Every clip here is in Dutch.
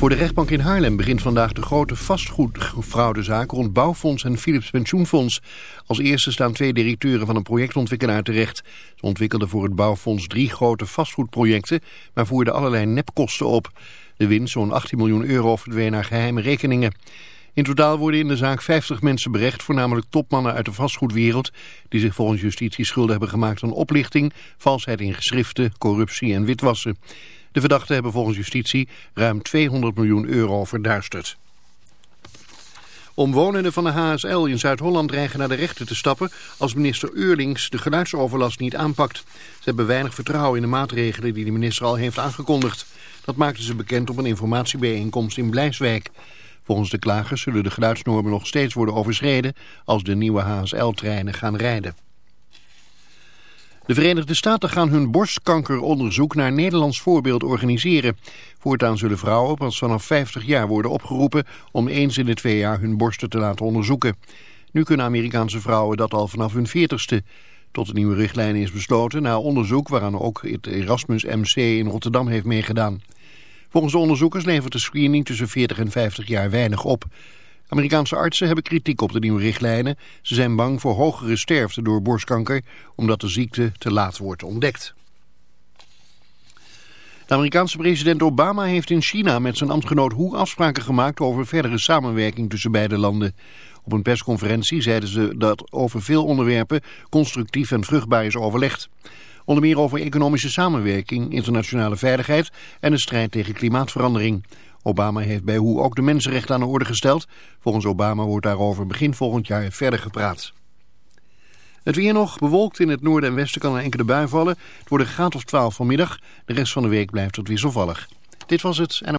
Voor de rechtbank in Haarlem begint vandaag de grote vastgoedfraudezaak rond Bouwfonds en Philips Pensioenfonds. Als eerste staan twee directeuren van een projectontwikkelaar terecht. Ze ontwikkelden voor het Bouwfonds drie grote vastgoedprojecten, maar voerden allerlei nepkosten op. De winst, zo'n 18 miljoen euro, verdween naar geheime rekeningen. In totaal worden in de zaak 50 mensen berecht, voornamelijk topmannen uit de vastgoedwereld, die zich volgens justitie schulden hebben gemaakt aan oplichting, valsheid in geschriften, corruptie en witwassen. De verdachten hebben volgens justitie ruim 200 miljoen euro verduisterd. Omwonenden van de HSL in Zuid-Holland dreigen naar de rechter te stappen als minister Eurlings de geluidsoverlast niet aanpakt. Ze hebben weinig vertrouwen in de maatregelen die de minister al heeft aangekondigd. Dat maakten ze bekend op een informatiebijeenkomst in Blijswijk. Volgens de klagers zullen de geluidsnormen nog steeds worden overschreden als de nieuwe HSL-treinen gaan rijden. De Verenigde Staten gaan hun borstkankeronderzoek naar Nederlands voorbeeld organiseren. Voortaan zullen vrouwen pas vanaf 50 jaar worden opgeroepen om eens in de twee jaar hun borsten te laten onderzoeken. Nu kunnen Amerikaanse vrouwen dat al vanaf hun 40ste. Tot de nieuwe richtlijn is besloten na onderzoek waaraan ook het Erasmus MC in Rotterdam heeft meegedaan. Volgens de onderzoekers levert de screening tussen 40 en 50 jaar weinig op. Amerikaanse artsen hebben kritiek op de nieuwe richtlijnen. Ze zijn bang voor hogere sterfte door borstkanker, omdat de ziekte te laat wordt ontdekt. De Amerikaanse president Obama heeft in China met zijn ambtgenoot Hu afspraken gemaakt over verdere samenwerking tussen beide landen. Op een persconferentie zeiden ze dat over veel onderwerpen constructief en vruchtbaar is overlegd. Onder meer over economische samenwerking, internationale veiligheid en de strijd tegen klimaatverandering. Obama heeft bij Hoe ook de mensenrechten aan de orde gesteld. Volgens Obama wordt daarover begin volgend jaar verder gepraat. Het weer nog, bewolkt in het noorden en westen kan een enkele bui vallen. Het wordt een graad of 12 vanmiddag. De rest van de week blijft het wisselvallig. Dit was het. En...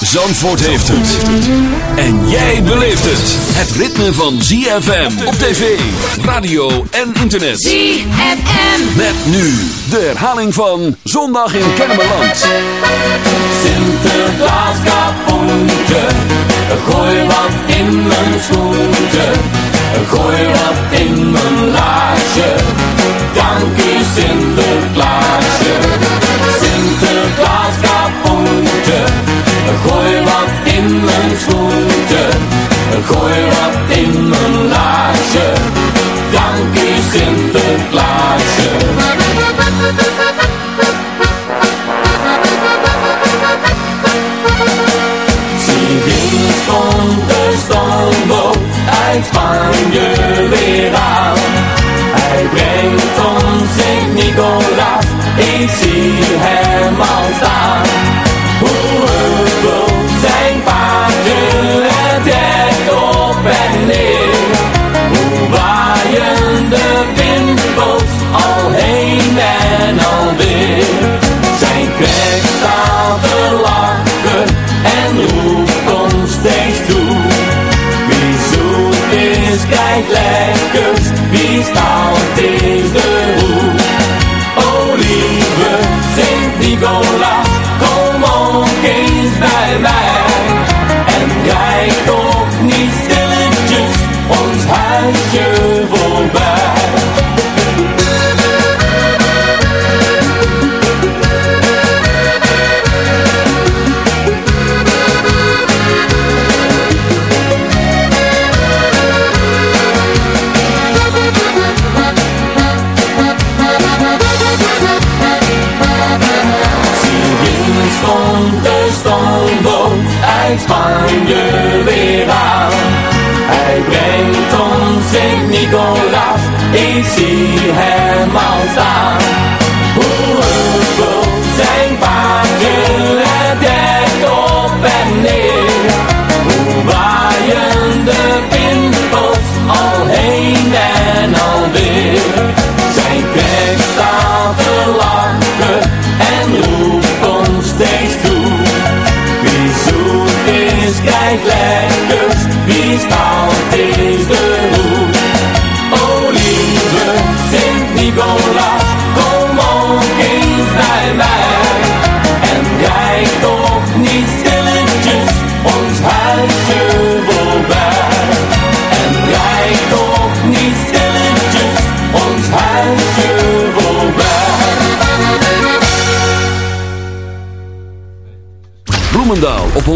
Zandvoort heeft het. En jij beleeft het. Het ritme van ZFM op tv, radio en internet. ZFM. Met nu de herhaling van Zondag in Kennemerland. Sinterklaas kapoentje, gooi wat in mijn schoentje, gooi wat in mijn laartje, dank u Sinterklaasje. Gooi wat in mijn schoentje, gooi wat in mijn laartje, dank u Sinterklaasje. Wie stond de stoomboot uit Spanje weer aan. Hij brengt ons Sint-Nicolaas, ik zie hem al staan. al heen en alweer. Zijn krek staat te lachen en roept ons steeds toe. Wie zoet is, kijkt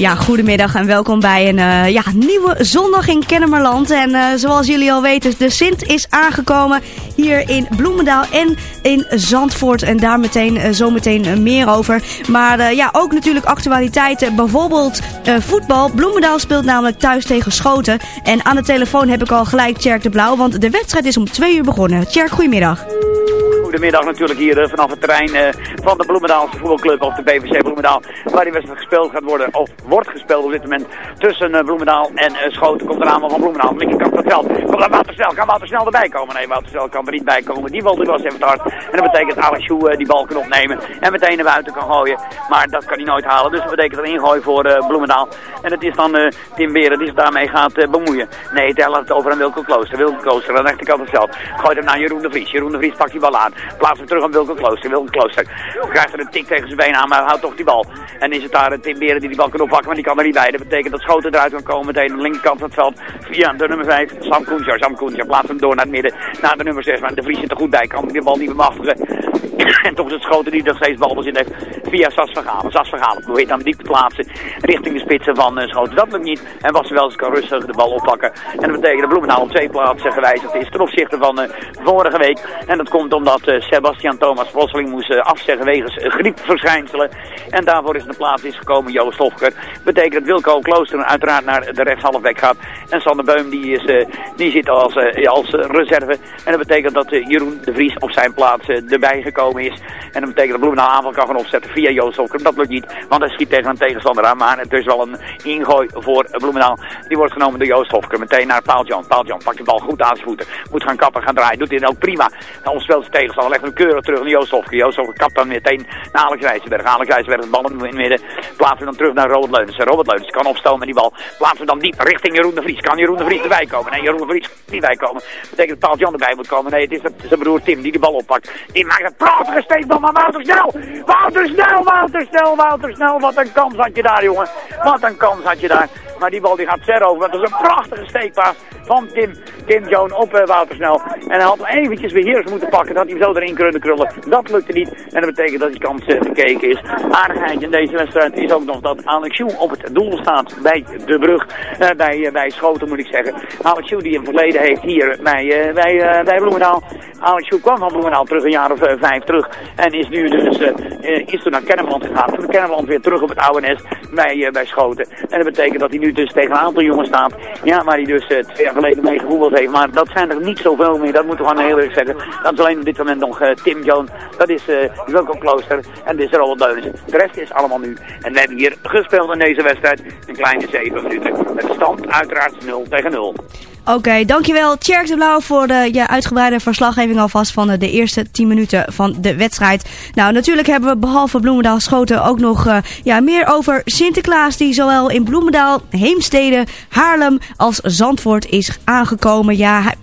Ja, goedemiddag en welkom bij een eh, ja, nieuwe zondag in Kennemerland. En eh, zoals jullie al weten, de Sint is aangekomen hier in Bloemendaal en in Zandvoort. En daar meteen, eh, zometeen meer over. Maar ja, ook natuurlijk actualiteiten. Bijvoorbeeld voetbal. Bloemendaal speelt namelijk thuis tegen Schoten. En aan de telefoon heb ik al gelijk Tjerk de Blauw, want de wedstrijd is om twee uur begonnen. Tjerk, goedemiddag. Goedemiddag natuurlijk hier eh, vanaf het terrein eh, van de Bloemendaalse voetbalclub of de BVC Bloemendaal. Waar die wedstrijd gespeeld gaat worden, of wordt gespeeld op dit moment tussen eh, Bloemendaal en Schoten. Komt er aanval van Bloemendaal. Linkerkant van het veld. Komt er Wouter. Kan Wouter Snel erbij komen? Nee, Wouter Snel kan er niet bij komen. Die bal die was even hard. En dat betekent dat Alex die bal kan opnemen en meteen naar buiten kan gooien. Maar dat kan hij nooit halen. Dus dat betekent een ingooi voor Bloemendaal. En het is dan Tim Beren die zich daarmee gaat bemoeien. Nee, hij laat het over aan Wilco Klooster. Wilco Klooster aan de rechterkant van het veld. Gooit hem naar Jeroen de Vries. Jeroen de Vries pakt die bal aan. Plaatst hem terug aan Wilco Klooster. Wilco Klooster krijgt er een tik tegen zijn been aan, maar houdt toch die bal. En is het daar eh, Tim Beren die die bal kan oppakken, maar die kan er niet bij. Dat betekent dat Schoten eruit kan komen meteen aan de linkerkant van het veld. Via de nummer 5, Sam Koensjar. Sam Koensjar plaatst hem door naar het midden. Naar de nummer 6, maar de Vries zit er goed bij. Kan die bal niet bemachtigen. en toch is het Schoten die nog steeds balbezit heeft via Sas Vergalen. Sas Vergalen probeert dan diep te plaatsen richting de spitsen van uh, Schoten. Dat lukt niet. En was wel eens kan rustig de bal oppakken. En dat betekent dat Bloemendaal op twee plaatsen gewijzigd is ten opzichte van uh, vorige week. En dat komt omdat Sebastian Thomas plotseling moest uh, afzeggen wegens griepverschijnselen. En daarvoor is in de plaats is gekomen Joost Hofker. Betekent dat Wilco Klooster uiteraard naar de rechtshalfweg gaat. En Sander Beum die, is, uh, die zit als, als reserve. En dat betekent dat Jeroen de Vries op zijn plaats erbij gekomen is. En dat betekent dat Bloemendaal aanval kan gaan opzetten via Joost Hofker. Dat lukt niet, want hij schiet tegen een tegenstander aan. Maar het is wel een ingooi voor Bloemendaal. Die wordt genomen door Joost Hofker. Meteen naar Paul Jan. Paul Jan pakt de bal goed aan zijn voeten. Moet gaan kappen, gaan draaien. Doet hij ook prima. Dan speelt zijn tegenstander. Legt hem keurig terug naar Joost Hofker. Joost Hofker kapt dan meteen naar Alex Wijzenberg. Alex Wijzenberg de bal in het midden. Plaatsen dan terug naar Robert Leunissen. Robert Leunissen kan opstomen met die bal. Plaatsen dan diep richting Jeroen de Vries. Kan Jeroen de Vries erbij komen? Nee, Jeroen de Vries kan niet bij komen. Betekent dat Paul Jan erbij moet komen. Nee, het is zijn broer Tim die de bal oppakt. Die maakt een prachtige steekbal, maar Wouter snel! Wouter snel, Wouter snel, Wouter snel. Wat een kans had je daar, jongen. Wat een kans had je daar. Maar die bal die gaat ver over. Dat is een prachtige steekpaas van Tim, Tim Joan op uh. En hij had eventjes beheers moeten pakken. Dat hij hem erin kunnen krullen. Dat lukte niet. En dat betekent dat die kans uh, gekeken is. Aardigheid in deze wedstrijd is ook nog dat Alex Joe op het doel staat bij de brug. Uh, bij, bij Schoten moet ik zeggen. Alex Joe die een verleden heeft hier bij, bij, bij Bloemendaal. Alex Joe kwam van Bloemendaal terug een jaar of vijf terug. En is nu dus is toen naar Kennemerland gegaan. Van Kennemerland weer terug op het oude nest bij, bij Schoten. En dat betekent dat hij nu dus tegen een aantal jongens staat. Ja, waar hij dus twee jaar geleden mee gevoetbald heeft. Maar dat zijn er niet zoveel meer. Dat moeten we gewoon heel eerlijk zeggen. Dat is alleen op dit moment nog uh, Tim Joan. Dat is uh, Wilco Klooster. En dit is Robert Leunis. De rest is allemaal nu. En we hebben hier gespeeld in deze wedstrijd. Een kleine 7 minuten. De stand uiteraard 0 tegen 0. Oké, dankjewel Tjerk de Blauw voor de je uitgebreide verslaggeving alvast van de, de eerste 10 minuten van de wedstrijd. Nou, natuurlijk hebben we behalve Bloemendaal Schoten ook nog uh, ja, meer over Sinterklaas die zowel in Bloemendaal, Heemstede, Haarlem als Zandvoort is aangekomen. Ja,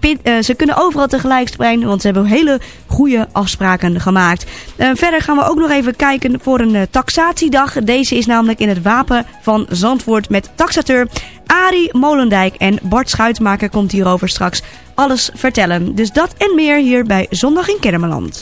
ze kunnen overal tegelijk springen, want ze hebben hele goede afspraken gemaakt. Verder gaan we ook nog even kijken voor een taxatiedag. Deze is namelijk in het wapen van Zandvoort met taxateur Arie Molendijk en Bart Schuitmaker komt hierover straks alles vertellen. Dus dat en meer hier bij Zondag in Kermeland.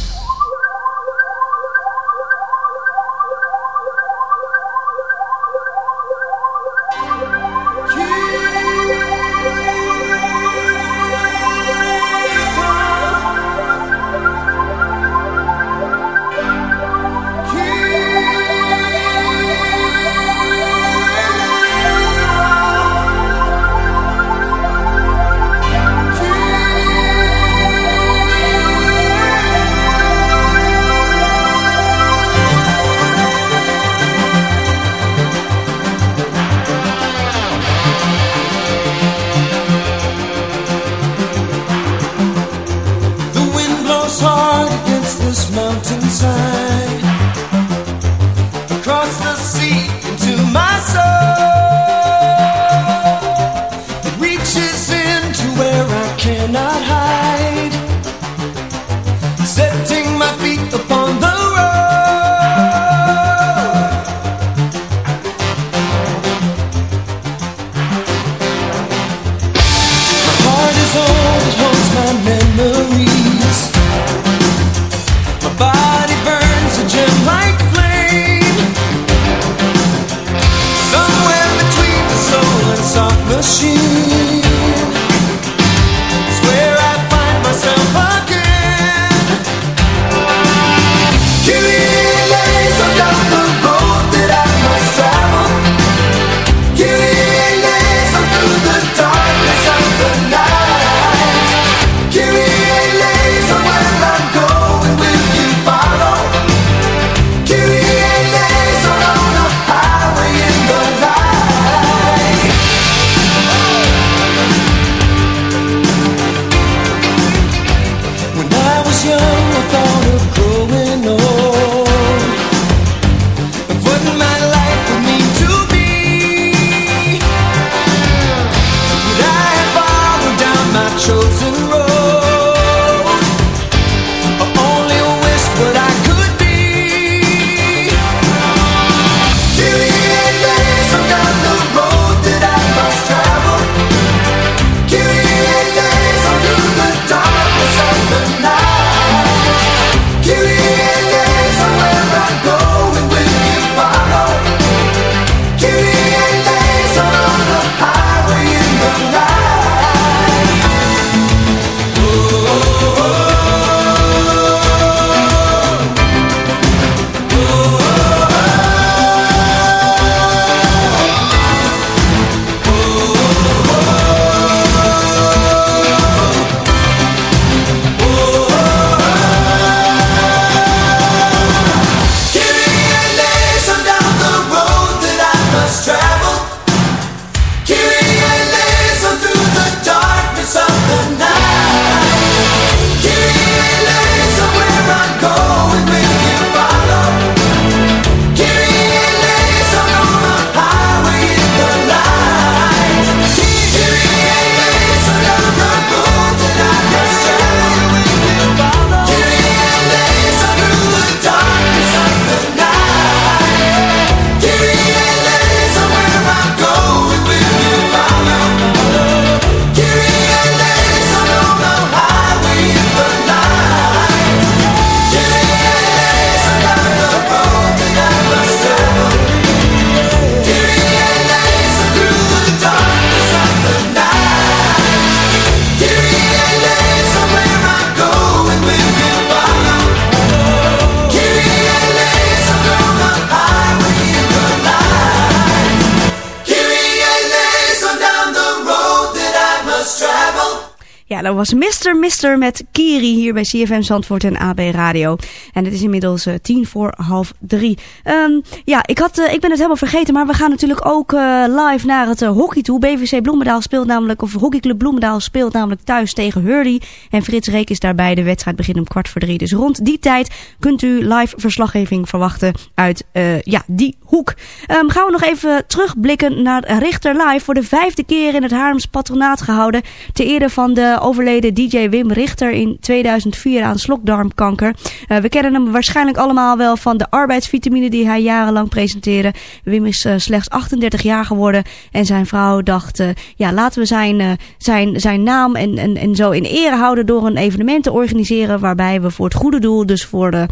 was Mister Mister met Kiri hier bij CFM Zandvoort en AB Radio. En het is inmiddels uh, tien voor half drie. Ehm, ja, ik, had, eh, ik ben het helemaal vergeten, maar we gaan natuurlijk ook eh, live naar het hockey toe. BVC Bloemendaal speelt namelijk, of hockeyclub Bloemendaal speelt namelijk thuis tegen Hurley. En Frits Reek is daarbij. De wedstrijd begint om kwart voor drie. Dus rond die tijd kunt u live verslaggeving verwachten uit ja, die hoek. Ehm, gaan we nog even terugblikken naar Richter Live. Voor de vijfde keer in het Haarlems patronaat gehouden. Ter eerder van de overleden overleden DJ Wim Richter in 2004 aan slokdarmkanker. Uh, we kennen hem waarschijnlijk allemaal wel van de arbeidsvitamine die hij jarenlang presenteerde. Wim is uh, slechts 38 jaar geworden en zijn vrouw dacht, uh, ja laten we zijn, zijn, zijn naam en, en, en zo in ere houden door een evenement te organiseren waarbij we voor het goede doel, dus voor de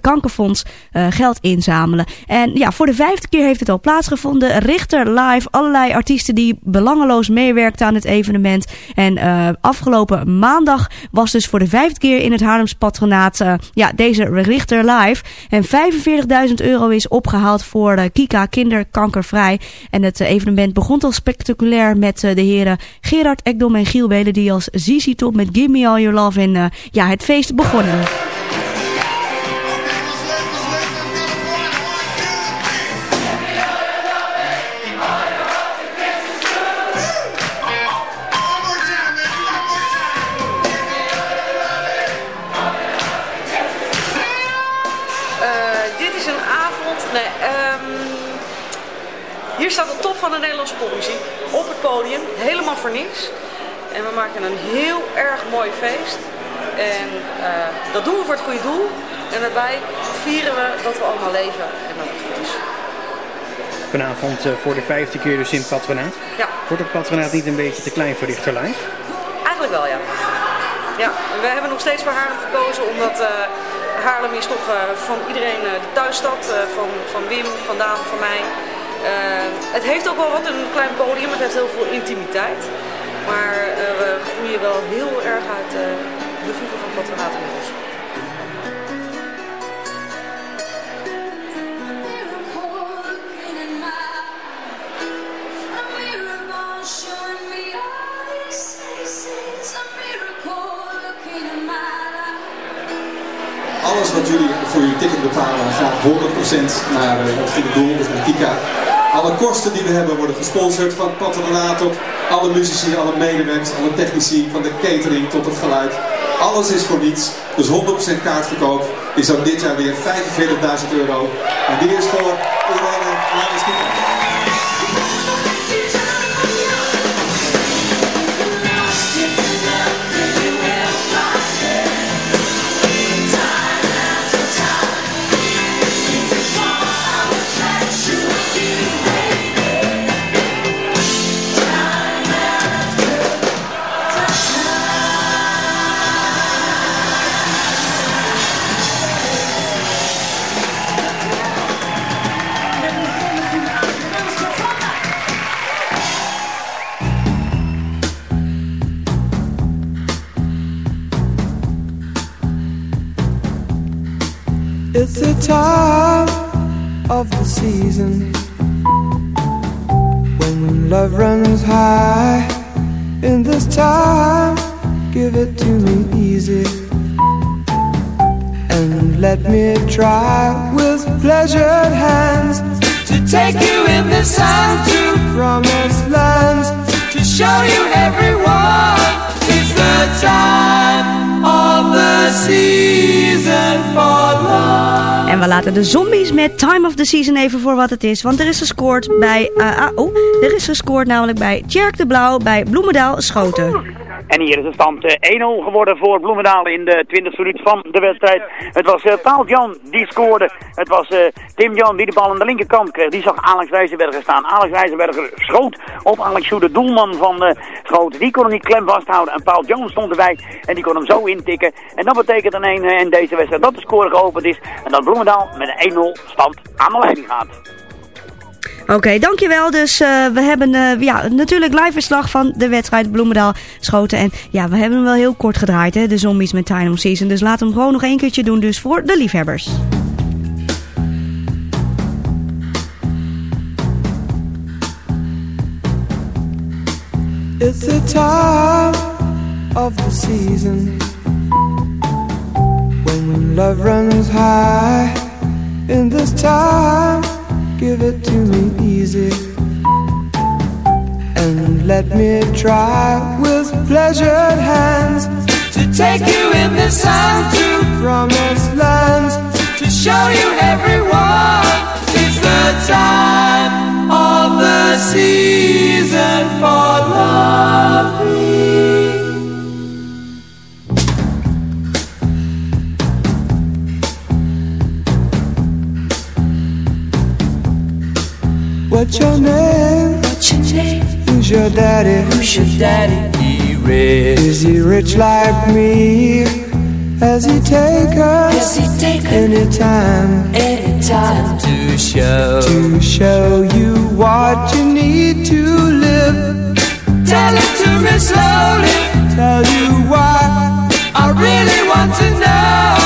kankerfonds, geld inzamelen. En ja, voor de vijfde keer heeft het al plaatsgevonden. Richter live, allerlei artiesten die belangeloos meewerkten aan het evenement. En uh, afgelopen maandag was dus voor de vijfde keer in het Haarlems patronaat uh, ja, deze Richter live. En 45.000 euro is opgehaald voor uh, Kika Kinderkankervrij. En het evenement begon al spectaculair met de heren Gerard Ekdom en Giel Belen die als ZZ Top met Give Me All Your Love in ja, het feest begonnen. Van de Nederlandse popmuziek op het podium, helemaal voor niks. En we maken een heel erg mooi feest. En uh, dat doen we voor het goede doel. En daarbij vieren we dat we allemaal leven en dat het goed is. Vanavond uh, voor de vijfde keer dus in het patronaat. Ja. Wordt het patronaat niet een beetje te klein voor Richter Live? Eigenlijk wel, ja. Ja, we hebben nog steeds voor Haarlem gekozen omdat uh, Haarlem is toch van iedereen de thuisstad. van, van Wim, van Daan, van mij. Uh, het heeft ook wel wat, een klein podium, het heeft heel veel intimiteit. Maar uh, we groeien wel heel erg uit uh, de voegen van patronaat inmiddels. Alles wat jullie voor jullie ticket betalen gaat 100% naar het goede doel, dus naar Kika. Alle kosten die we hebben worden gesponsord van het patronaat tot alle muzici, alle medewerkers, alle technici, van de catering tot het geluid. Alles is voor niets. Dus 100% kaartverkoop is ook dit jaar weer 45.000 euro. En die is voor Irene namens try with pleasured hands to take you in the sun to promised lands to show you everyone. It's the time of the season for love. En we laten de zombies met Time of the Season even voor wat het is. Want er is gescoord bij... Uh, oh, er is gescoord namelijk bij Tjerk de Blauw bij Bloemendaal Schoten. En hier is de stand uh, 1-0 geworden voor Bloemendaal in de 20e minuut van de wedstrijd. Het was uh, Paul Jan die scoorde. Het was uh, Tim Jan die de bal aan de linkerkant kreeg. Die zag Alex Wijzenberger staan. Alex Wijzenberger schoot op Alex Joe, de doelman van Schoten. Die kon hem niet klem vasthouden. En Paul Jan stond erbij en die kon hem zo intikken. En dat betekent dan een, in deze wedstrijd dat de score geopend is. En dat Bloemendaal met een 1-0 stand aan de leiding gaat. Oké, dankjewel. Dus uh, we hebben uh, ja, natuurlijk live verslag van de wedstrijd Bloemendaal Schoten. En ja, we hebben hem wel heel kort gedraaid, hè, de zombies met Time of Season. Dus we hem gewoon nog één keertje doen, dus voor de liefhebbers. It's the time of the season when love runs high. In this time, give it to Let me try with pleasured hands to take you in the sun to promised lands to show you everyone it's the time of the season for love. What's your name? What's your name? Who's your daddy? Who's your daddy? He rich. Is he rich like me? Has he taken Has he taken any time any time to show? to show you what you need to live? Tell it to me slowly. Tell you why I really want to know.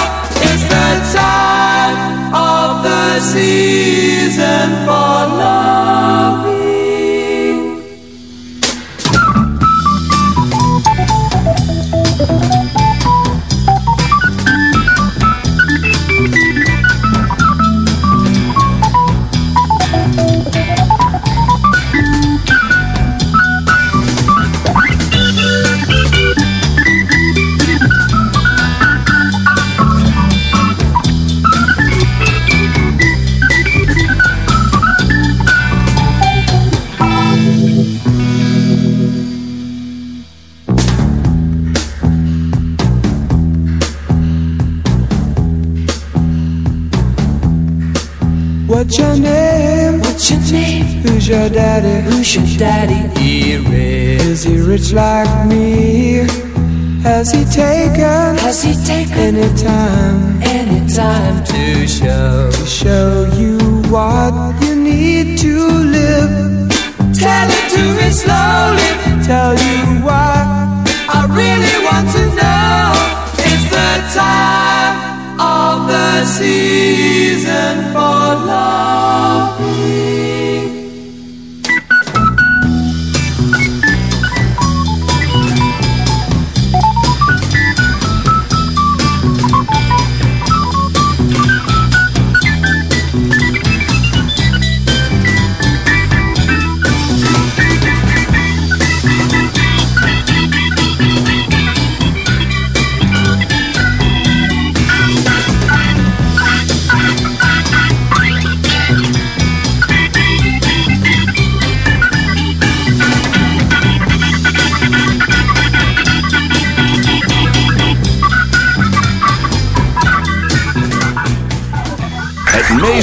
It's the time of the season for loving. Your daddy? Who's your daddy? He. Is he rich like me? Has he taken Has he taken any time any time to show? to show you what you need to live? Tell it to me slowly. Tell you why I really want to know. It's the time of the season for loving.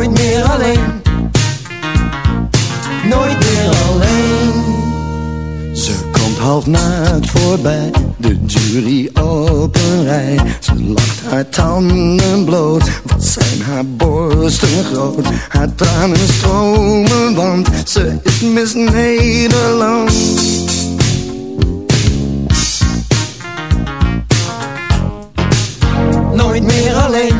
Nooit meer alleen. Nooit meer alleen. Ze komt half naakt voorbij, de jury op rij. Ze lacht haar tanden bloot, wat zijn haar borsten groot. Haar tranen stromen, want ze is Miss Nederland. Nooit meer alleen.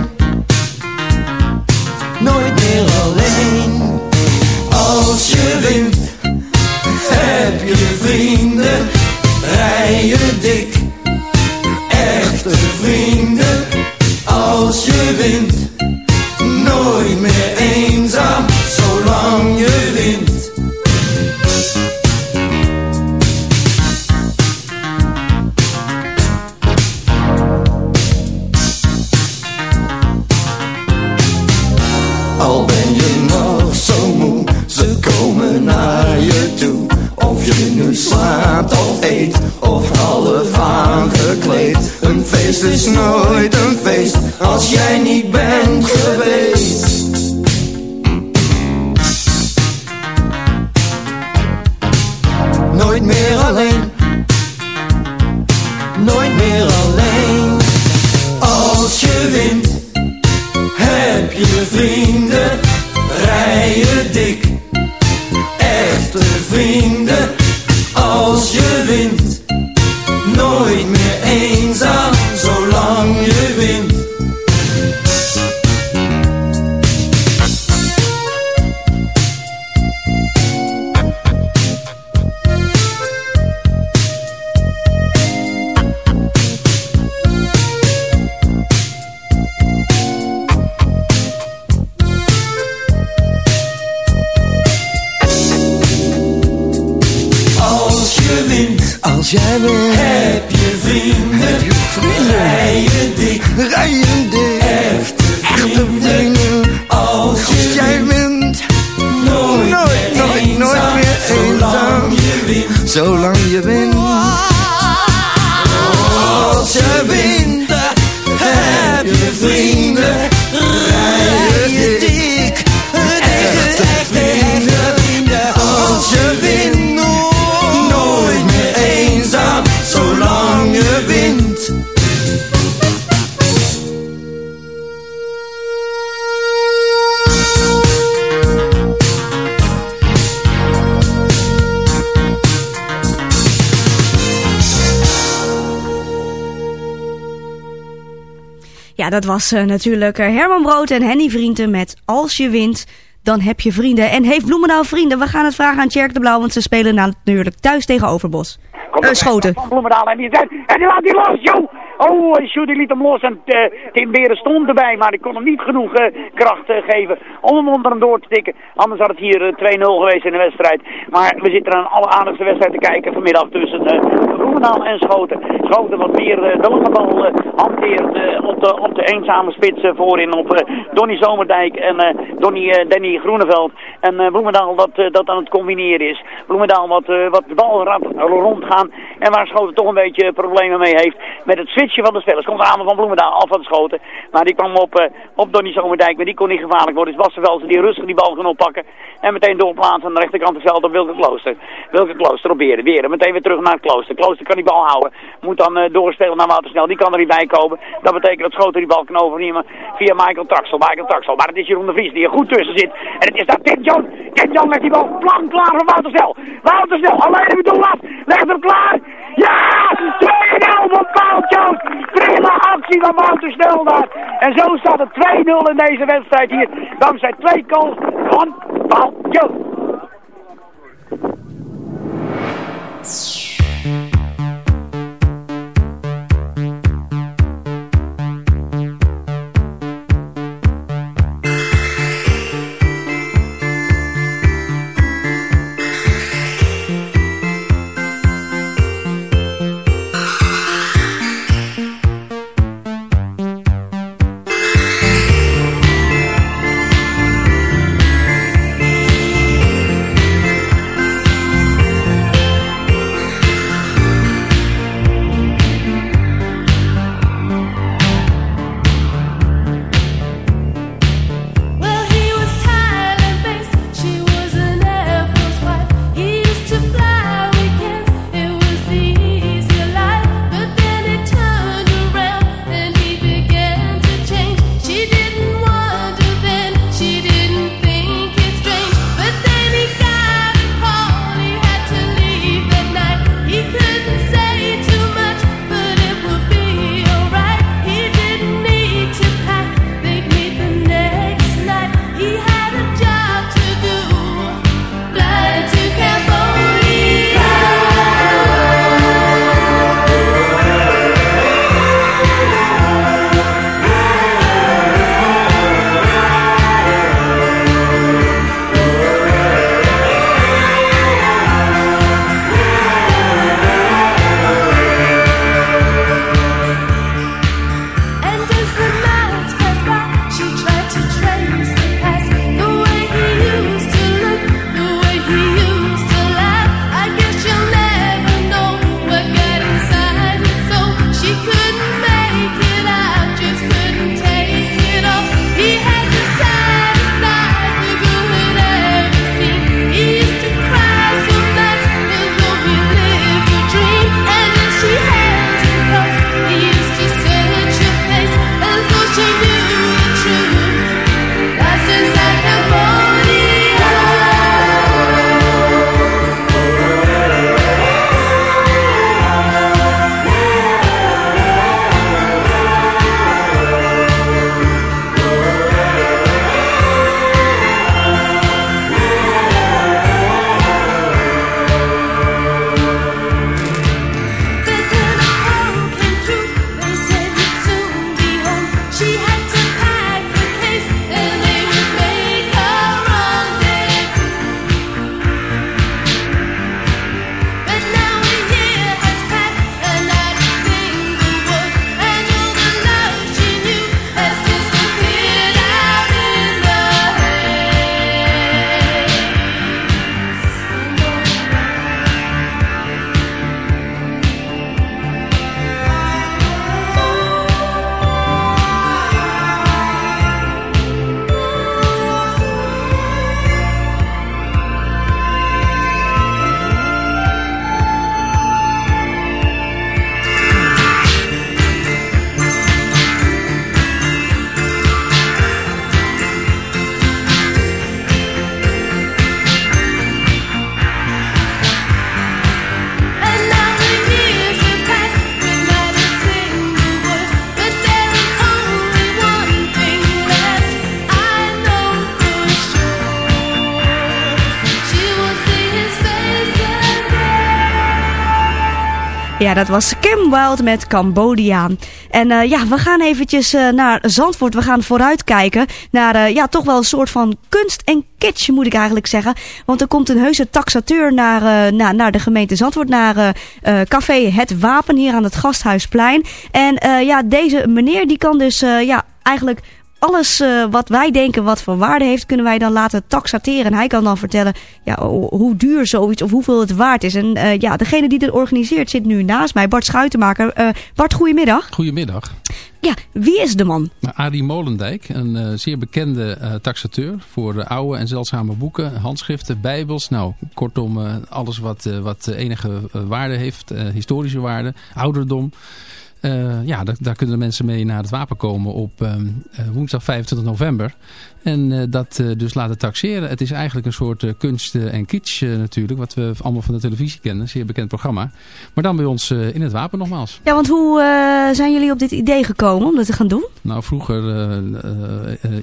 Dat was eh, natuurlijk eh, Herman Brood en Henny Vrienden met Als je wint, dan heb je vrienden. En heeft Bloemendaal vrienden? We gaan het vragen aan Tjerk de Blauw, want ze spelen natuurlijk thuis tegen Overbos. Komt Eh, Schoten. Van Bloemendaal en die, en die laat die los, joh! Oh, eh, Sjoerd die liet hem los en eh, Tim Beren stond erbij, maar die kon hem niet genoeg kracht geven om hem onder hem door te tikken. Anders had het hier eh, 2-0 geweest in de wedstrijd. Maar we zitten aan alle aardigste wedstrijd te kijken vanmiddag tussen Bloemendaal en Schoten. Schoten wat meer de lange bal hanteert op, de, op de eenzame spits voorin op Donny Zomerdijk en Donny, Danny Groeneveld. En Bloemendaal dat, dat aan het combineren is. Bloemendaal wat, wat de bal ra- en waar Schoten toch een beetje problemen mee heeft met het switchen van de spelers. Komt aanval van Bloemendaal af van Schoten. Maar die kwam op, eh, op Donny Zomerdijk, maar die kon niet gevaarlijk worden. Dus Wassenvelsen die rustig die bal kan oppakken en meteen doorplaatsen aan de rechterkant het veld op Wilke Klooster. Wilke Klooster proberen, weer meteen weer terug naar het Klooster. Klooster kan die bal houden, moet dan eh, doorspelen naar Woutersnel. Die kan er niet bij komen. Dat betekent dat Schoten die bal kan overnemen via Michael Traxel. Michael Traxel, maar het is Jeroen de Vries die er goed tussen zit. En het is daar Tim John. Tim John legt die bal plan klaar voor Woutersnel. Woutersnel, alleen doel af. Legt hem klaar. Ja! 2-0 voor Jones. Prima actie van Woutersnel daar. En zo staat het 2-0 in deze wedstrijd hier. Dankzij twee goals van Paul Ja, dat was Kim Wild met Cambodja. En eh, ja, we gaan eventjes eh, naar Zandvoort. We gaan vooruitkijken naar eh, ja, toch wel een soort van kunst en kitsch, moet ik eigenlijk zeggen. Want er komt een heuse taxateur naar, naar, naar de gemeente Zandvoort, naar café Het Wapen hier aan het Gasthuisplein. En ja, deze meneer die kan dus ja, eigenlijk alles eh, wat wij denken wat voor waarde heeft, kunnen wij dan laten taxateren. En hij kan dan vertellen ja, ho- hoe duur zoiets of hoeveel het waard is. En eh, ja, degene die dit organiseert zit nu naast mij, Bart Schuitenmaker. Eh, Bart, goedemiddag. Goedemiddag. Ja, wie is de man? Nou, Arie Molendijk, een zeer bekende taxateur voor oude en zeldzame boeken, handschriften, bijbels. Nou, kortom, alles wat, wat enige waarde heeft, historische waarde, ouderdom. Eh, ja, daar, daar kunnen mensen mee naar het wapen komen op ehm, eh, woensdag 25 november. En eh, dat eh, dus laten taxeren. Het is eigenlijk een soort eh, kunst en kitsch natuurlijk. Wat we allemaal van de televisie kennen. Een zeer bekend programma. Maar dan bij ons in het wapen nogmaals. Ja, want hoe zijn jullie op dit idee gekomen om dat te gaan doen? Nou, vroeger,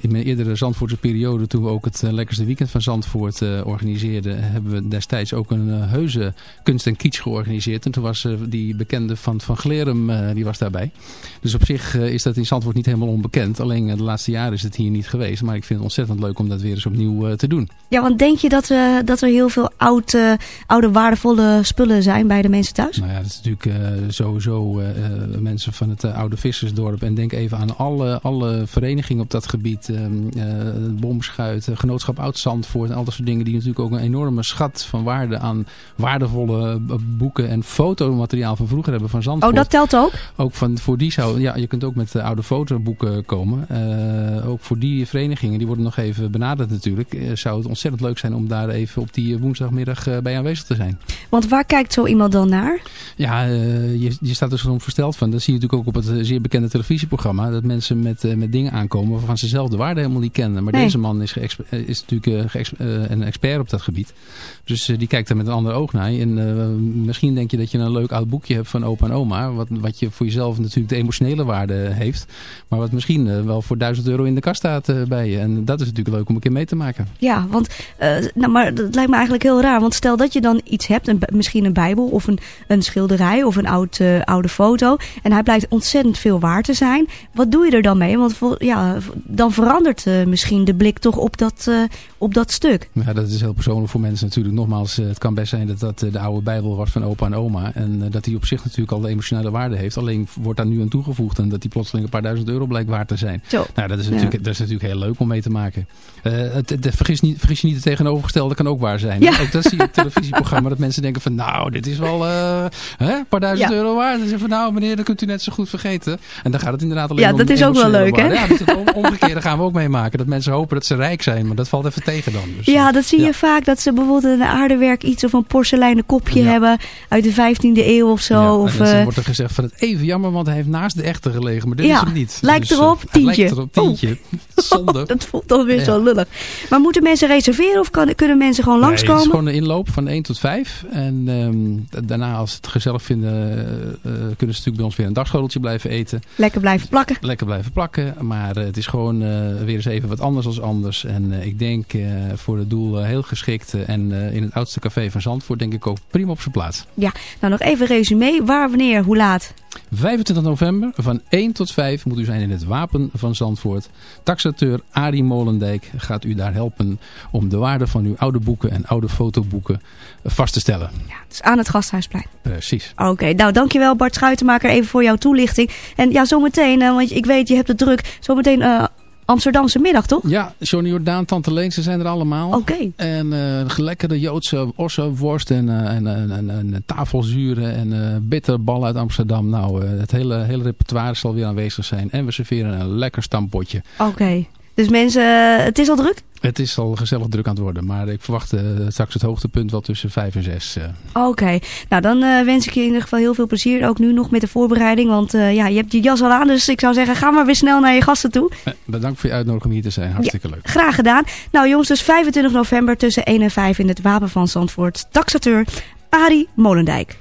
in mijn eerdere Zandvoortse periode, toen we ook het lekkerste weekend van Zandvoort organiseerden, hebben we destijds ook een heuse kunst en kitsch georganiseerd. En toen was die bekende van Van Glerum, die was daarbij. Dus op zich is dat in Zandvoort niet helemaal onbekend. Alleen de laatste jaren is het hier niet geweest. Maar ik vind het ontzettend leuk om dat weer eens opnieuw eh, te doen. Ja, want denk je dat, eh, dat er heel veel oud, oude waardevolle spullen zijn bij de mensen thuis? Nou ja, dat is natuurlijk eh, sowieso mensen van het oude vissersdorp. En denk even aan alle, alle verenigingen op dat gebied. ehm, eh, Bomschuit, Genootschap Oud Zandvoort en al dat soort dingen. Die natuurlijk ook een enorme schat van waarde aan waardevolle boeken en fotomateriaal van vroeger hebben van Zandvoort. Oh, dat telt ook? Ook van, voor die zou, ja, je kunt ook met oude fotoboeken komen. Ook voor die verenigingen, die worden nog even benaderd natuurlijk. eh, zou het ontzettend leuk zijn om daar even op die eh, woensdagmiddag eh, bij aanwezig te zijn. Want waar kijkt zo iemand dan naar? Ja, je, je staat er soms versteld van. Dat zie je natuurlijk ook op het zeer bekende televisieprogramma. Dat mensen met, met dingen aankomen waarvan ze zelf de waarde helemaal niet kennen. Maar Nee. deze man is, is natuurlijk een expert op dat gebied. Dus eh, die kijkt er met een ander oog naar. En eh, misschien denk je dat je een leuk oud boekje hebt van opa en oma. Wat, wat je voor jezelf natuurlijk de emotionele waarde heeft. Maar wat misschien eh, wel voor 1000 euro in de kast staat bij je. En dat is natuurlijk leuk om een keer mee te maken. Ja, want nou, maar dat lijkt me eigenlijk heel raar. Want stel dat je dan iets hebt, een, misschien een bijbel of een, een schilderij of een oud, oude foto. En hij blijkt ontzettend veel waard te zijn. Wat doe je er dan mee? Want ja, dan verandert misschien de blik toch op dat, op dat stuk. Ja, dat is heel persoonlijk voor mensen natuurlijk. Nogmaals, eh, het kan best zijn dat dat eh, de oude Bijbel was van opa en oma. En eh, dat die op zich natuurlijk al de emotionele waarde heeft. Alleen wordt daar nu aan toegevoegd en dat die plotseling een paar duizend euro blijkt waard te zijn. Zo. Nou, dat is, Ja. natuurlijk, dat is natuurlijk heel leuk om mee te maken. Eh, het, het- vergis, niet, vergis je niet, het tegenovergestelde kan ook waar zijn. Ja. Ook dat zie je op televisieprogramma. Dat mensen denken van, nou, dit is wel hè, een paar duizend Ja. euro waard. En ze zeggen van, nou meneer, dat kunt u net zo goed vergeten. En dan gaat het inderdaad alleen Ja, om dat is ook wel leuk, hè? Ja, dat omgekeerde gaan we ook meemaken. Dat mensen hopen dat ze rijk zijn. Maar dat valt even tegen dan. Dus, Ja, dat zie je ja. vaak. Dat ze bijvoorbeeld een aardewerk iets of een porseleinen kopje Ja. hebben uit de 15e eeuw of zo. Ja, of, dan eh, wordt er gezegd van het even jammer, want hij heeft naast de echte gelegen. Maar dit Ja, is hem niet. lijkt Dus, erop, eh, hij tientje. Lijkt erop, tientje. Zonde. dat voelt dan weer Ja. zo lullig. Maar moeten mensen reserveren of kan, kunnen mensen gewoon Nee, langskomen? het is gewoon een inloop van 1 tot 5. En ehm, daarna, als ze het gezellig vinden, eh, kunnen ze natuurlijk bij ons weer een dagschoteltje blijven eten. Lekker blijven plakken. Lekker blijven plakken. Maar het is gewoon weer eens even wat anders als anders. En ik denk voor het doel heel geschikt. en in het oudste café van Zandvoort denk ik ook prima op zijn plaats. Ja, nou nog even resume. Waar, wanneer, hoe laat? 25 november van 1 tot 5 moet u zijn in het Wapen van Zandvoort. Taxateur Arie Molendijk gaat u daar helpen om de waarde van uw oude boeken en oude fotoboeken vast te stellen. Dus aan het Gasthuisplein. Precies. Oké, nou dankjewel Bart Schuitenmaker even voor jouw toelichting. En ja, zometeen, eh, want ik weet je hebt het druk, zometeen eh, Amsterdamse middag toch? Ja, Johnny Jordaan, Tante Leen, ze zijn er allemaal. Oké. En eh lekkere Joodse ossenworst en, eh, en, en, en, en tafelzuren en eh bitterbal uit Amsterdam. Nou, het hele, hele repertoire zal weer aanwezig zijn. En we serveren een lekker stampotje. Oké. Dus mensen, eh, het is al druk? Het is al gezellig druk aan het worden, maar ik verwacht eh, straks het hoogtepunt wel tussen 5 en 6. Oké, nou dan eh, wens ik je in ieder geval heel veel plezier. Ook nu nog met de voorbereiding, want eh, ja, je hebt je jas al aan. Dus ik zou zeggen, ga maar weer snel naar je gasten toe. bedankt voor je uitnodiging om hier te zijn. Hartstikke leuk. Graag gedaan. Nou jongens, dus 25 november tussen 1 en 5 in het Wapen van Zandvoort. Taxateur Arie Molendijk.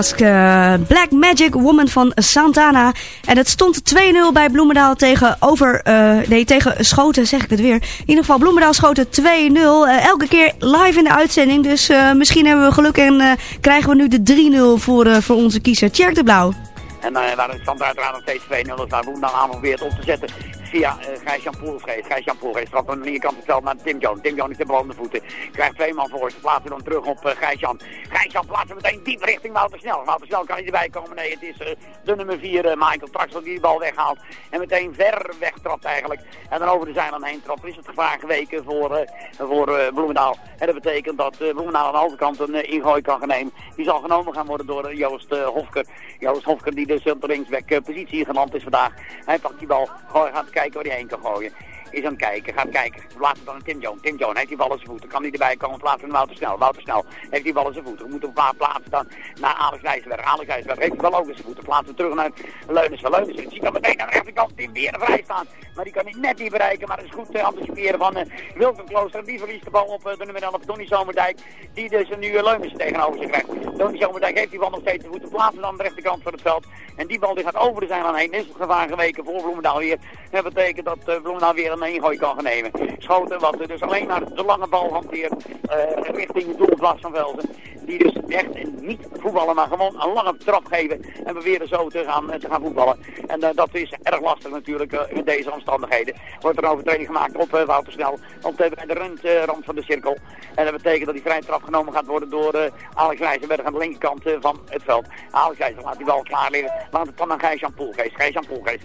Eh, Black Magic Woman van Santana. En het stond 2-0 bij Bloemendaal tegen over, eh, nee, tegen Schoten, zeg ik het weer. In ieder geval, Bloemendaal Schoten 2-0. Eh, elke keer live in de uitzending. Dus misschien hebben we geluk en krijgen we nu de 3-0 voor, voor onze kiezer. Tjerk de Blauw. En uh, waar de stand uiteraard nog steeds 2-0 is, waar Boendam aan probeert op te zetten via uh, Gijs-Jan Poelgeest. Gijs-Jan Poelgeest trapt aan de linkerkant het naar Tim Jones. Tim Jones is de bal de voeten. Krijgt twee man voor. Ze plaatsen dan terug op uh, Gijs-Jan. Gijs-Jan plaatsen meteen diep richting Wouter Snel. Wouter Snel kan niet erbij komen. Nee, het is uh, de nummer 4, Michael Traxel, die de bal weghaalt. En meteen ver wegtrapt eigenlijk. En dan over de zijlijn heen trapt. Is het gevaar geweken voor, voor Bloemendaal. En dat betekent dat Bloemendaal aan de overkant een ingooi kan gaan nemen. Die zal genomen gaan worden door Joost Hofker. Joost Hofker die de center linksback positie geland is vandaag. Hij pakt die bal, gewoon gaat kijken waar hij heen kan gooien. Is aan het kijken, gaat kijken. Laat dan aan Tim Jones. Tim Jones heeft die bal in zijn voeten. Kan niet erbij komen, plaatsen aan Wouter Snel. Wouter Snel heeft die bal in zijn voeten. We moeten plaats plaatsen dan naar Alex Wijsberg. Alex Wijsberg heeft die bal ook in zijn voeten. Plaatsen terug naar Leunissen. Leunissen die kan meteen aan de rechterkant Tim weer vrij staan. Maar die kan niet net niet bereiken. Maar het is goed uh, anticiperen van uh, Wilton Klooster. Die verliest de bal op uh, de nummer 11 Tony Zomerdijk. Die dus nu uh, Leunissen tegenover zich krijgt. Tony Zomerdijk heeft die bal nog steeds in voeten. Plaatsen aan de rechterkant van het veld. En die bal die gaat over de zijlijn heen. Is het gevaar geweken voor Bloemendaal weer. Dat betekent dat Bloemendaal weer een ingooi kan gaan nemen. Schoten wat dus alleen maar de lange bal hanteert uh, richting het doel van Velzen. Die dus echt niet voetballen, maar gewoon een lange trap geven en proberen zo te gaan, te gaan voetballen. En uh, dat is erg lastig natuurlijk uh, in deze omstandigheden. Wordt er een overtreding gemaakt op uh, Wouter Snel, op de, de rand, rand van de cirkel. En dat betekent dat die vrije trap genomen gaat worden door Alex Wijzenberg aan de linkerkant van het veld. Alex Wijzenberg laat die bal klaar liggen, laat het dan aan Gijs-Jan Poelgeest. Gijs-Jan Poelgeest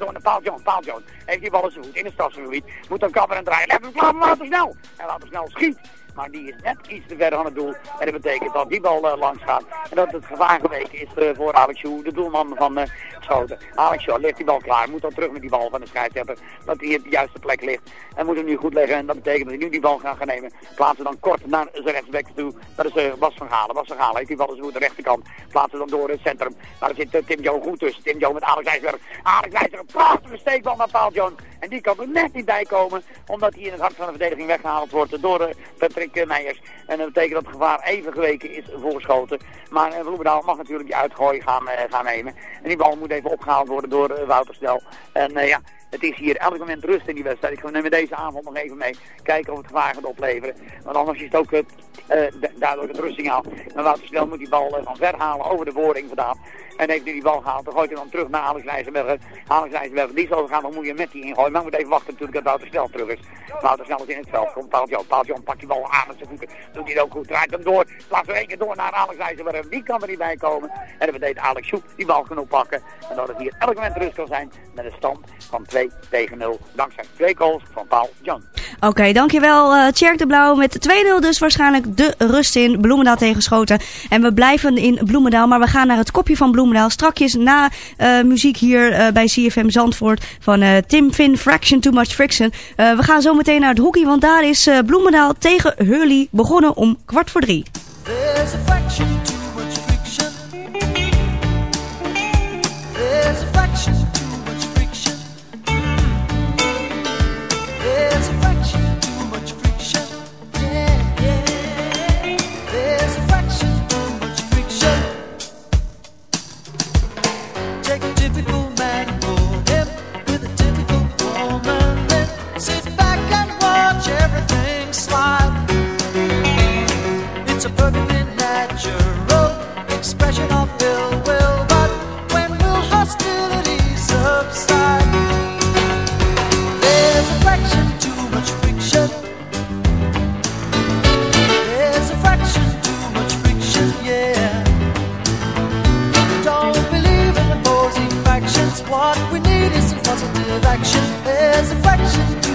door naar Paul Jones. Paul Jones heeft die bal voet in het stadsgebied. Moet dan kapper en draaien. Heeft hem klaar voor Wouter Snel. En Wouter Snel schiet. Maar die is net iets te ver aan het doel. En dat betekent dat die bal uh, langs gaat. En dat het gevaar geweken is uh, voor Alex Joe, de doelman van uh, Schoten. Alex Joe ligt die bal klaar. Moet dan terug met die bal van de scheidsrechter. Dat hij op de juiste plek ligt. En moet hem nu goed leggen. En dat betekent dat hij nu die bal gaat gaan nemen. Plaatsen dan kort naar zijn rechtsback toe. Dat is uh, Bas van Galen. Bas van Galen heeft die bal dus goed de rechterkant. Plaatsen dan door het centrum. Daar zit Tim Joe goed tussen. Tim Joe met Alex IJsberg. Alex IJsberg, prachtige steekbal naar Paul John. En die kan er net niet bij komen. Omdat hij in het hart van de verdediging weggehaald wordt door Patrick En dat betekent dat het gevaar even geweken is voorgeschoten. Maar uh, Bloemendaal mag natuurlijk die uitgooi gaan, uh, gaan nemen. En die bal moet even opgehaald worden door uh, Wouter Stel. En ja, het is hier elk moment rust in die wedstrijd. Ik neem deze avond nog even mee. Kijken of het gevaar gaat opleveren. Want anders is het ook uh, daardoor het rusting aan. Maar Wouter Snel moet die bal uh, van ver halen over de boring vandaan. En heeft hij die bal gehaald. Dan gooit hij dan terug naar Alex Rijzenberger. Alex die zal gaan. Dan moet je met die ingooien. Maar moet even wachten natuurlijk dat Wouter Snel terug is. Wouter Snel is in het veld. Komt Jan. Paul Jan pakt die bal aan met zijn voeten. Doet hij het ook goed. Draait hem door. Laat er één keer door naar Alex Rijzenberger. Die kan er niet bij komen. En dat betekent Alex Soep die bal kan oppakken. En dat het hier elk moment rust kan zijn. Met een stand van 2 tegen 0. Dankzij twee goals van Paul Jan. Oké, okay, dankjewel uh, Tjerk de Blauw. Met 2-0 dus waarschijnlijk de rust in. Bloemendaal tegenschoten. En we blijven in Bloemendaal. Maar we gaan naar het kopje van Bloemendaal. Strakjes na uh, muziek hier uh, bij CFM Zandvoort. Van uh, Tim Finn, Fraction Too Much Friction. we gaan zo meteen naar het hockey. Want daar is Bloemendaal tegen Hurley begonnen om kwart voor drie. Positive action. There's a fraction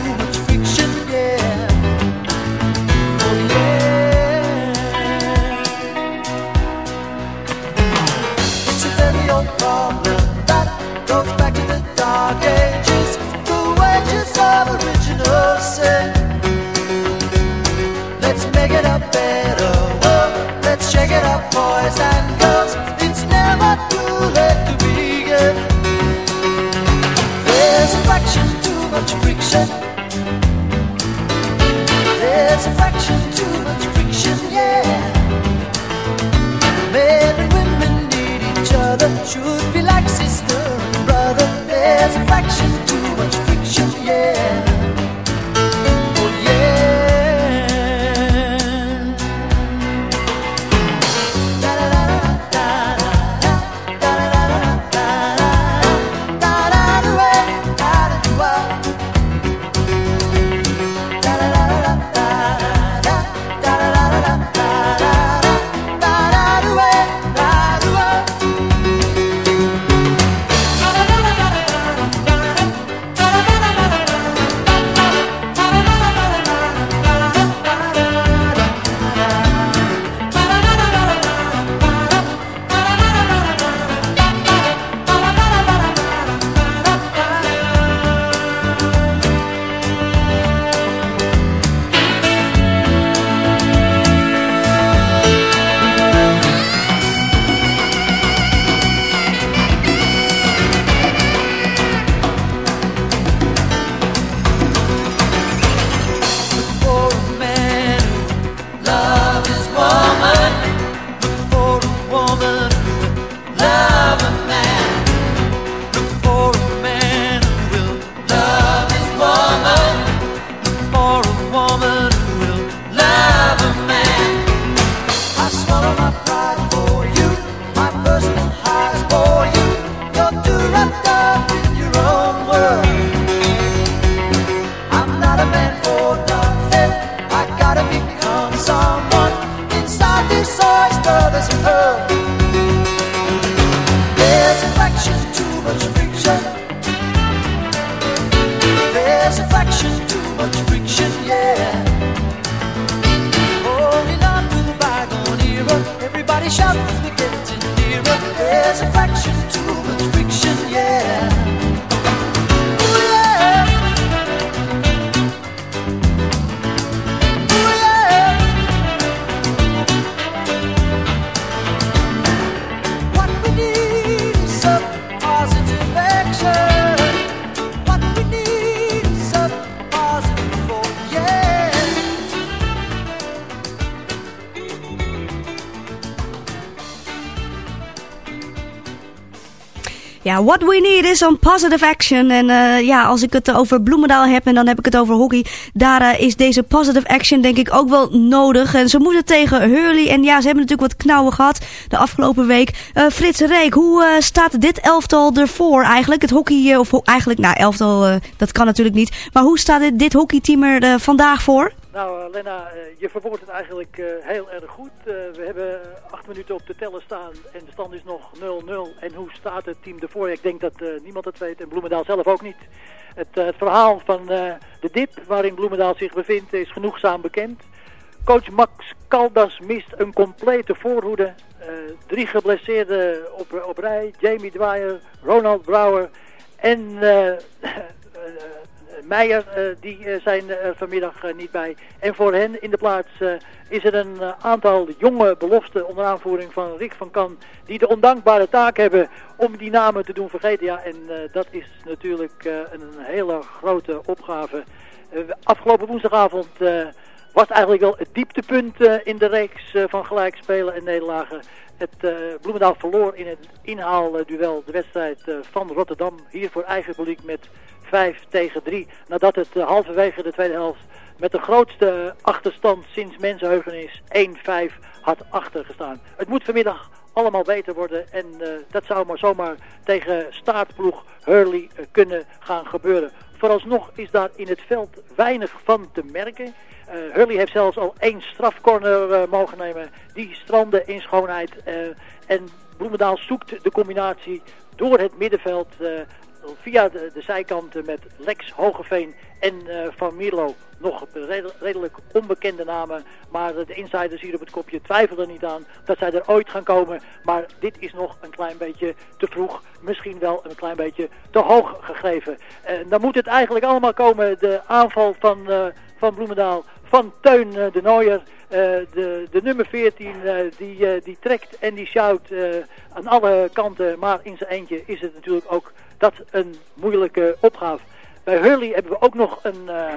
what we need is some positive action. En eh, ja, als ik het over Bloemendaal heb en dan heb ik het over hockey. Daar eh, is deze positive action denk ik ook wel nodig. En ze moeten tegen Hurley. En ja, ze hebben natuurlijk wat knauwen gehad de afgelopen week. Eh, Frits Reek, hoe staat dit elftal ervoor eigenlijk? Het hockey, of eigenlijk, nou elftal, dat kan natuurlijk niet. Maar hoe staat dit, dit hockeyteam er vandaag voor? Nou, Lena, eh, je verwoordt het eigenlijk eh, heel erg goed. Eh, we hebben acht minuten op de teller staan en de stand is nog 0-0. En hoe staat het team ervoor? Ik denk dat niemand het weet en Bloemendaal zelf ook niet. Het, het verhaal van de dip waarin Bloemendaal zich bevindt is genoegzaam bekend. Coach Max Caldas mist een complete voorhoede. Drie geblesseerden op, op rij. Jamie Dwyer, Ronald Brouwer en Meijer, eh, die eh, zijn er vanmiddag eh, niet bij. En voor hen in de plaats is er een aantal jonge beloften onder aanvoering van Rick van Kan. Die de ondankbare taak hebben om die namen te doen vergeten. Ja, en dat is natuurlijk een hele grote opgave. Afgelopen woensdagavond was eigenlijk wel het dieptepunt in de reeks eh, van gelijkspelen en nederlagen. Het Bloemendaal verloor in het inhaalduel de wedstrijd van Rotterdam. Hier voor eigen publiek met 5 tegen 3. Nadat het eh, halverwege de tweede helft met de grootste achterstand sinds mensenheugenis 1-5 had achtergestaan. Het moet vanmiddag allemaal beter worden en eh, dat zou maar zomaar tegen staartploeg Hurley eh, kunnen gaan gebeuren. Vooralsnog is daar in het veld weinig van te merken. Eh, Hurley heeft zelfs al één strafcorner mogen nemen. Die strandde in schoonheid. en Bloemendaal zoekt de combinatie door het middenveld via de, de zijkanten met Lex Hogeveen en eh, Van Mierlo. Nog redel- redelijk onbekende namen. Maar de insiders hier op het kopje twijfelen niet aan dat zij er ooit gaan komen. Maar dit is nog een klein beetje te vroeg. Misschien wel een klein beetje te hoog gegrepen. En dan moet het eigenlijk allemaal komen. De aanval van, eh, van Bloemendaal. Van Teun eh, de Nooier. Eh, de, de nummer 14 eh, die, eh, die trekt en die eh, aan alle kanten. Maar in zijn eentje is het natuurlijk ook dat een moeilijke opgave. Bij Hurley hebben we ook nog een, eh,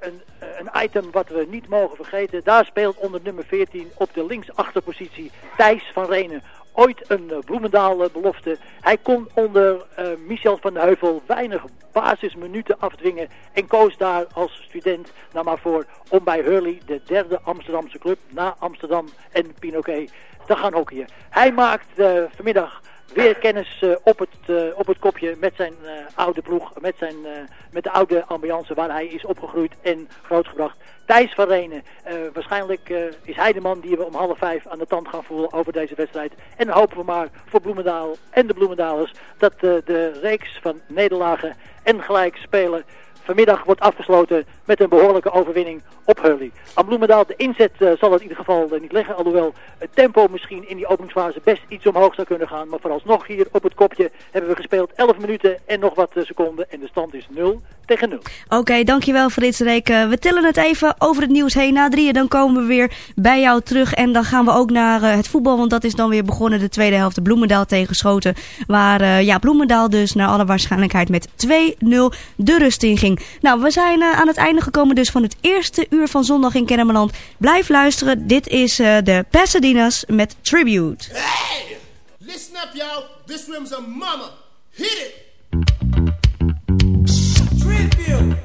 een, een item wat we niet mogen vergeten. Daar speelt onder nummer 14 op de linksachterpositie Thijs van Renen. Ooit een uh, Bloemendaal eh, belofte. Hij kon onder eh, Michel van de Heuvel weinig basisminuten afdwingen. En koos daar als student nou maar voor om bij Hurley, de derde Amsterdamse club, na Amsterdam en Pinoquet, te gaan hockeyen. Hij maakt eh, vanmiddag weer kennis eh, op, het, eh, op het kopje met zijn eh, oude ploeg, met, zijn, met de oude ambiance waar hij is opgegroeid en grootgebracht. Thijs van Renen, waarschijnlijk is hij de man die we om half vijf aan de tand gaan voelen over deze wedstrijd. En hopen we maar voor Bloemendaal en de Bloemendalers dat de reeks van nederlagen en gelijk spelen vanmiddag wordt afgesloten met een behoorlijke overwinning op Hurley. Aan Bloemendaal, de inzet eh, zal het in ieder geval eh, niet leggen. Alhoewel het tempo misschien in die openingsfase best iets omhoog zou kunnen gaan. Maar vooralsnog hier op het kopje hebben we gespeeld 11 minuten en nog wat eh, seconden. En de stand is 0 tegen 0. Oké, dankjewel Frits Reek. We tillen het even over het nieuws heen. Na drieën dan komen we weer bij jou terug. En dan gaan we ook naar het voetbal. Want dat is dan weer begonnen de tweede helft. Bloemendaal tegen Schoten. Waar ja, Bloemendaal dus naar alle waarschijnlijkheid met 2-0 de rust in ging. Nou, we zijn eh, aan het einde gekomen dus van het eerste uur van zondag in Kennemerland. Blijf luisteren. Dit is eh, de Pasadena's met Tribute. Listen up, y'all. This room's a mama. Hit it. Tribute.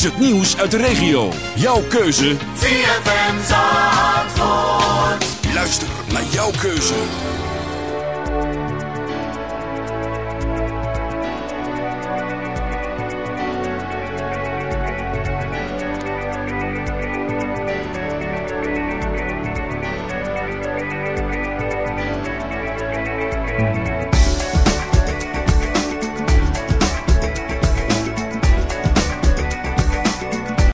kies het nieuws uit de regio. Jouw keuze. VFM Zandvoort. Luister naar jouw keuze.